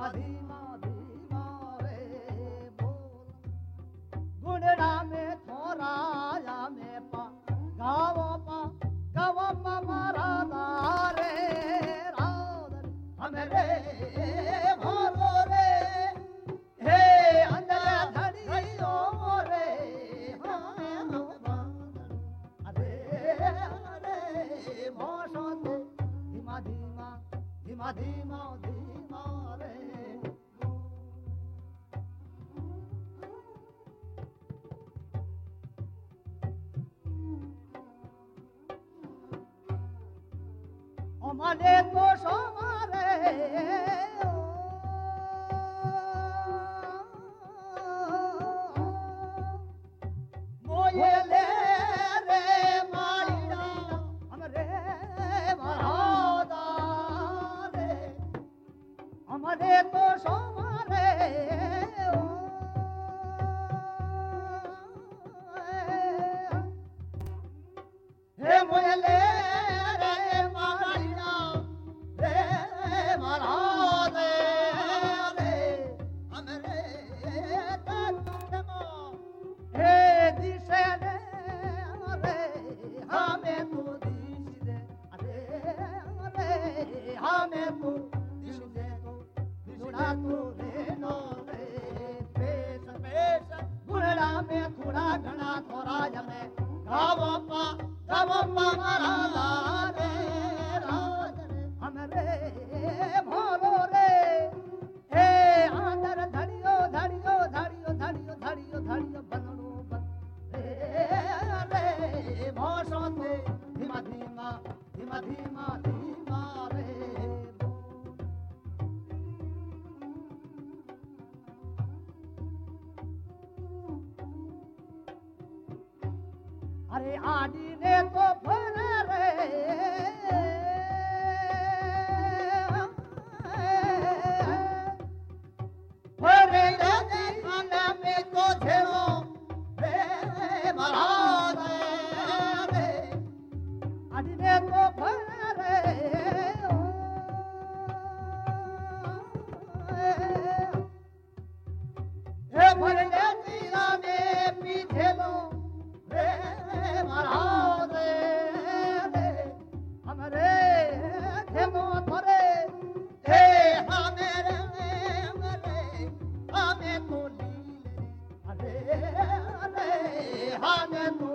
Madhi. odd Hallelujah.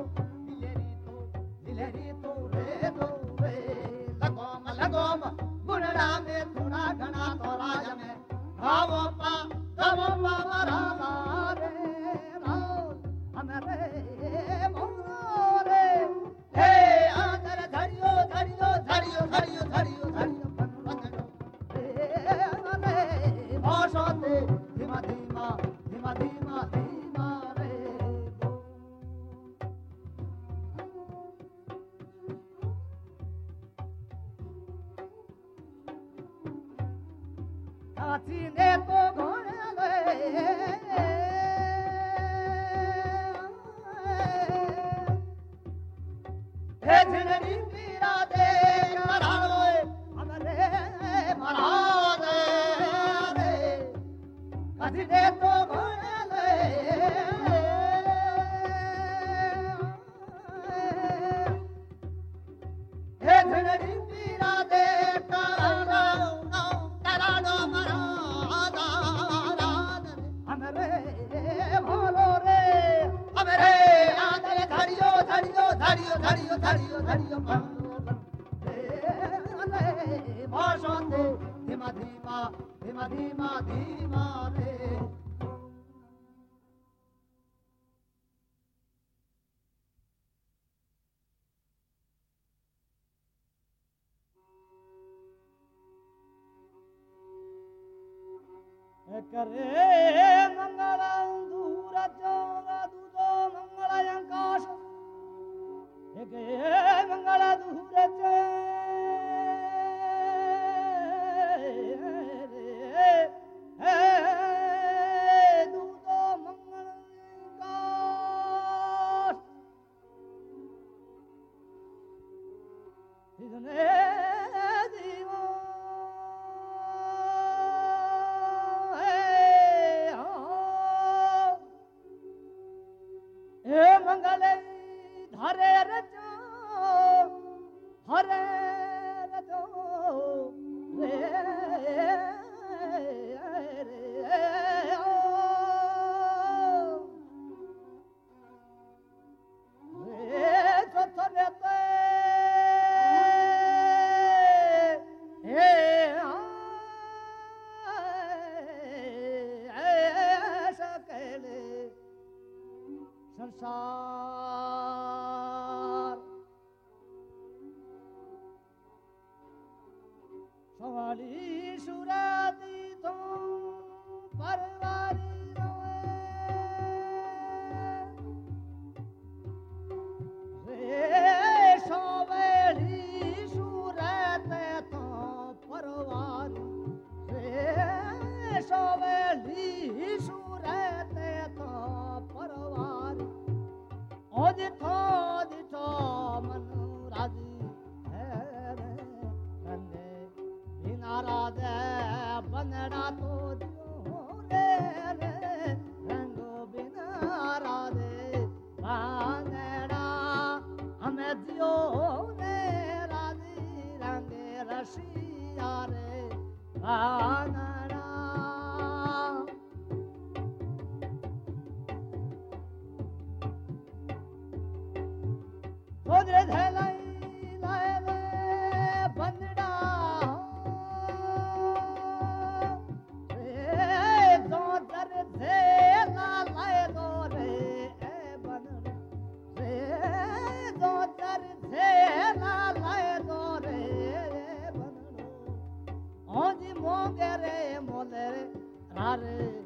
Etine bir Yeah. भली सूरत तो परवार ओज थो दिठो मन राज़ी है बिना राजे बनड़ा तो दियो रे रंगो बिना राजे बनड़ा हमें जियो रे राज़ी रंगे रसिया रे, बाना 말을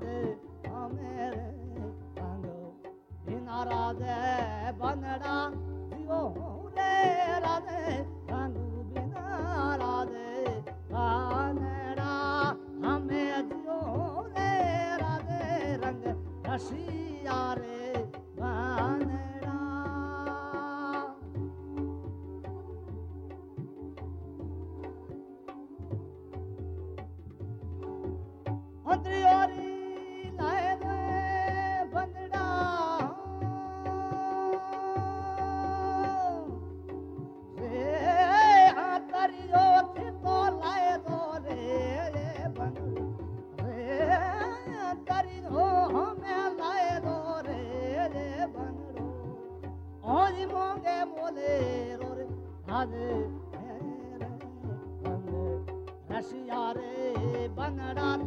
father राधे रे बंगड़ा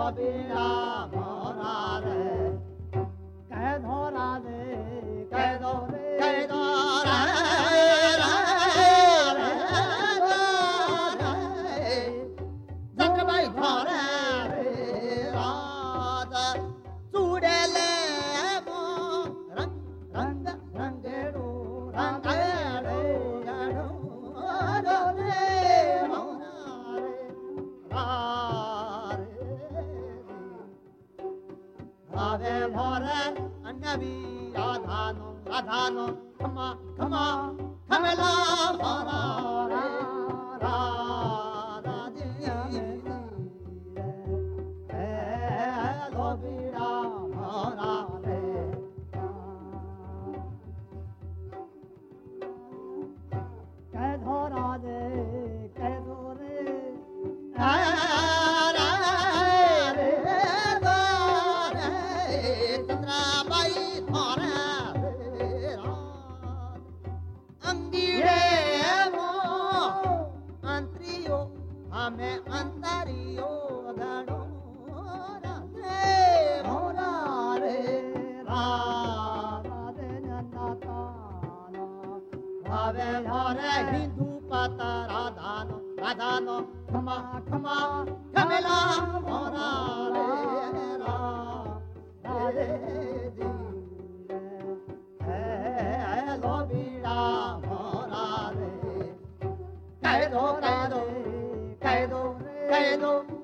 Babylon. 走，走，走，开走，开走。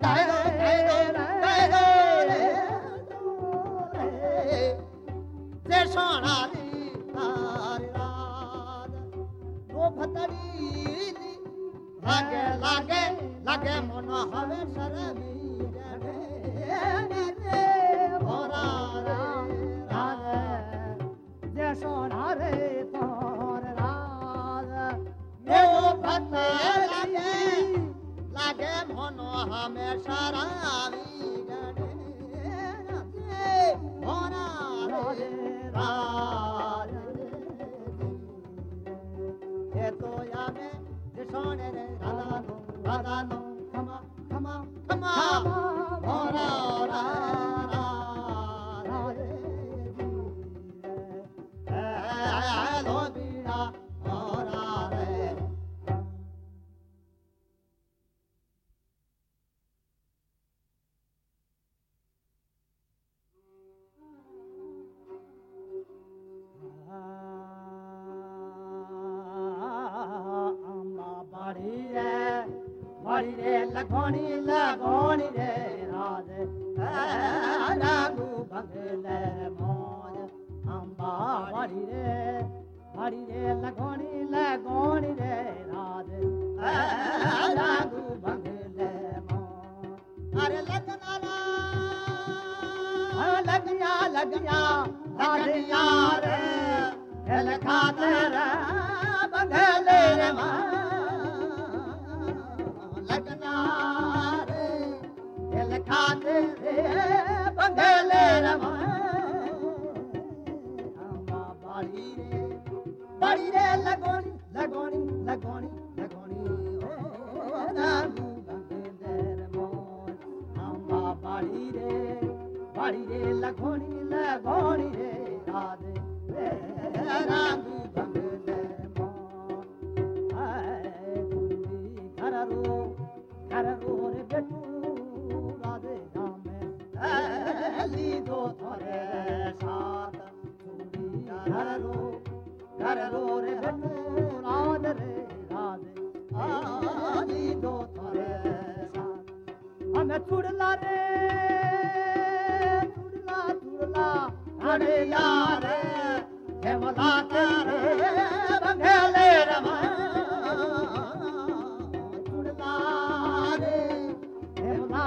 来一。रे भले रुदारे हेमा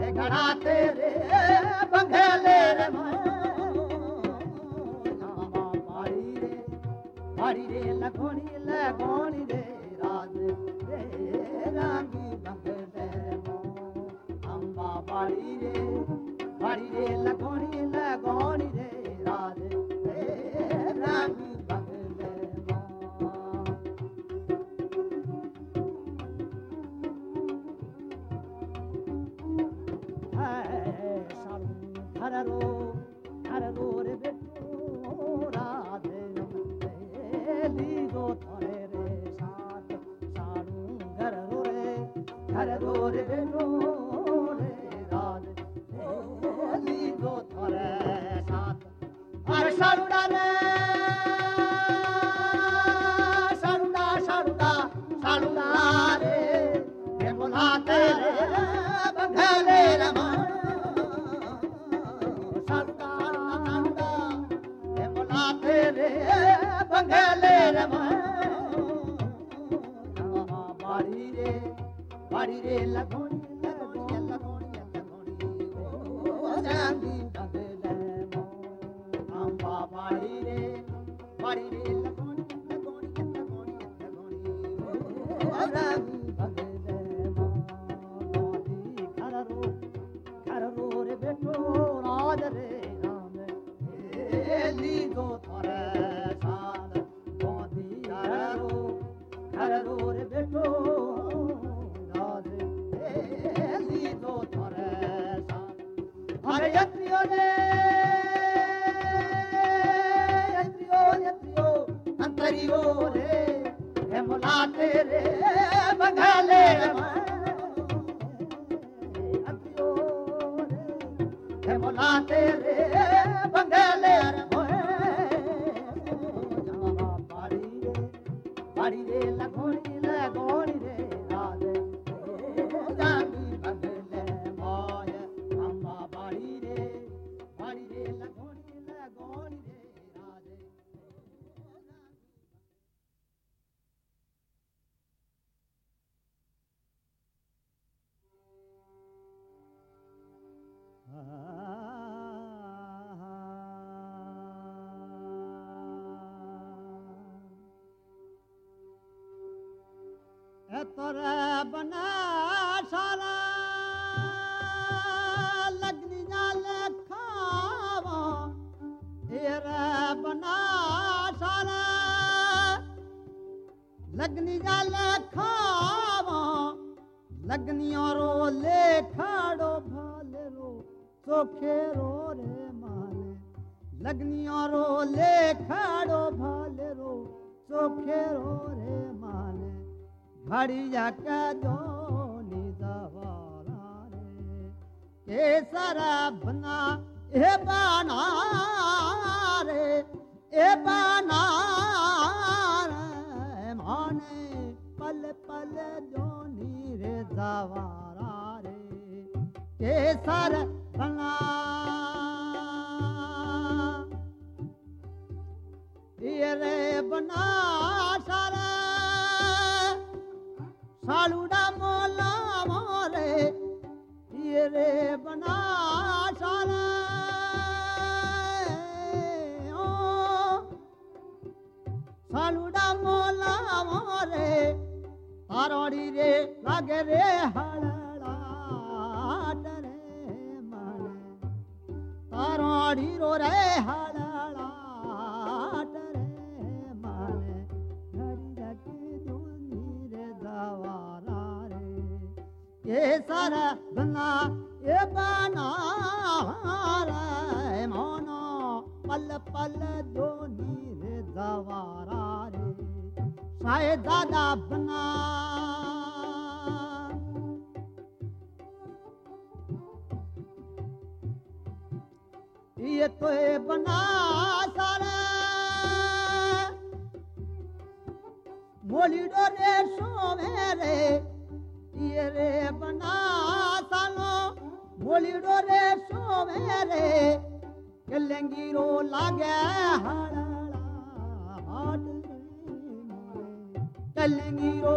रेड़ा तेरे बंग रामे पड़ी रे लखणी hararo hararo re पाणींदी घर घरोर रे ने तो तव्हां साल पूरे वेठो राज रे हे मुला तेरे बंगाले तोर बना सारा। लगनी खावा बना सारा। लगनी जाले खावा लगनी और ले खाड़ो भाले रो सोखे रो रे माले। लगनी और ले खाड़ो भाले रो सोखे रो रे माले। के जोनी दवारा रे? केसर ए बना रे? ए बना रे माने पल पल रे दवारा रे। ये रे बना सारा saludamos la amore y el oh, saludamos la amore parodi re lage re halala re mane parodi ro re halala सारा बना ये बना रे मोनो पल पल दोनी रे दवारा शायद बना ये तो बना सारा मोली डोरे सोवे रे रे, बना सानो भोली डोरे सोवे रे। कलंगी रो लागे हाट कलंगी रो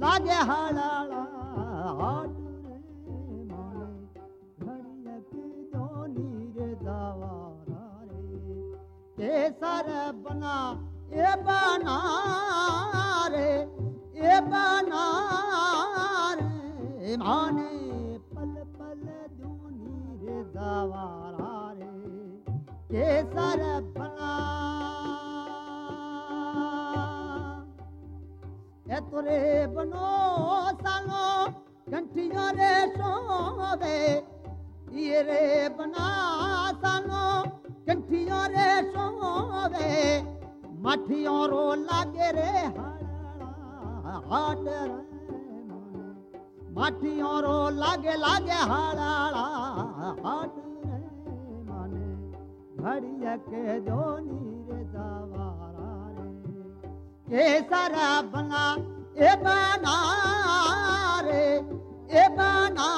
लागे हाड़ा हाट सर बना, ए बना रे। बना पल पल दूनी रे दवारा रे केसर बना सालो कंठिया रे सोवे ये रे बना सालो कंठिया रे सोवे मठियों रो लागे रे हड़ड़ा हाट रे माठियों रो लागे लागे हड़ड़ा हाट रे माने जोनी रे दवारा बना ए बना रे ए बना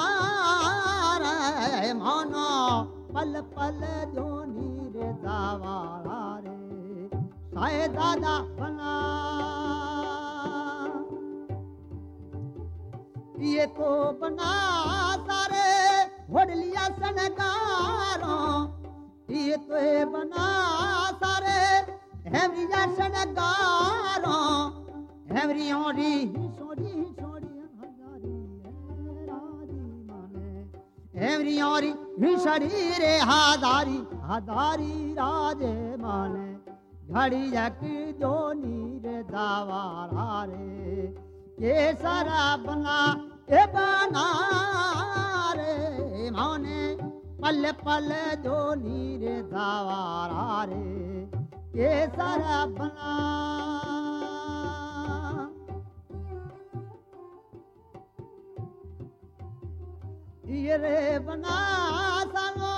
रे मानो पल पल जोनी रे दवारा रे साए दादा बना ये तो बना सारे घोड़ लिया सनगारों। ये तो बना सारे हेमरिया सनगारों। हेमरियों री सोड़ी सोड़ी हजारी राज़ी माने। हेमरियों री रे हादारी हादारी राजे माने। घड़ी की जो नीर दावारा रे केसरा बना ए बना रे माने पल पल जो नीर दावारा रे केसरा बना ये रे बना सालो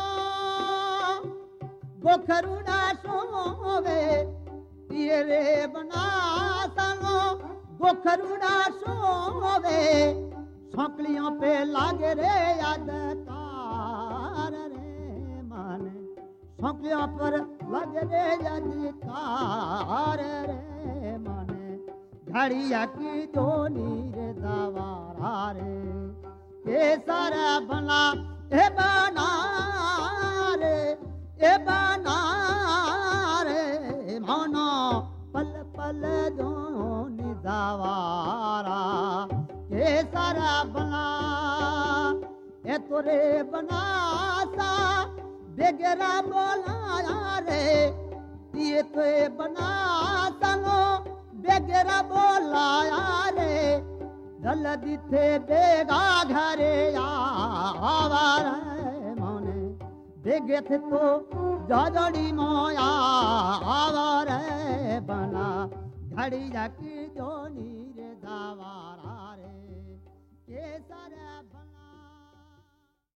गोखरुड़ा सोवे ये रे बना सालो गोखरुड़ा सोवे सौकलियों पे लागे रे याद कार रे माने। सौकलियों पर लागे रे याद कार रे माने। घड़िया की दो नीर दवारा रे। केसर बना ए बना रे, ए बना रे। मानो पल पल जो निदावारा केसर बना ए तोरे बना सा। बेगरा बोलाया रे ये तो बना संगो। बेगरा बोलाया रे दल दिथे बेगा घरे आवार मने। बेगे थे तो जजड़ी मोया आवार बना। घड़ी जाकी जो नीर दावारा Yes, I have.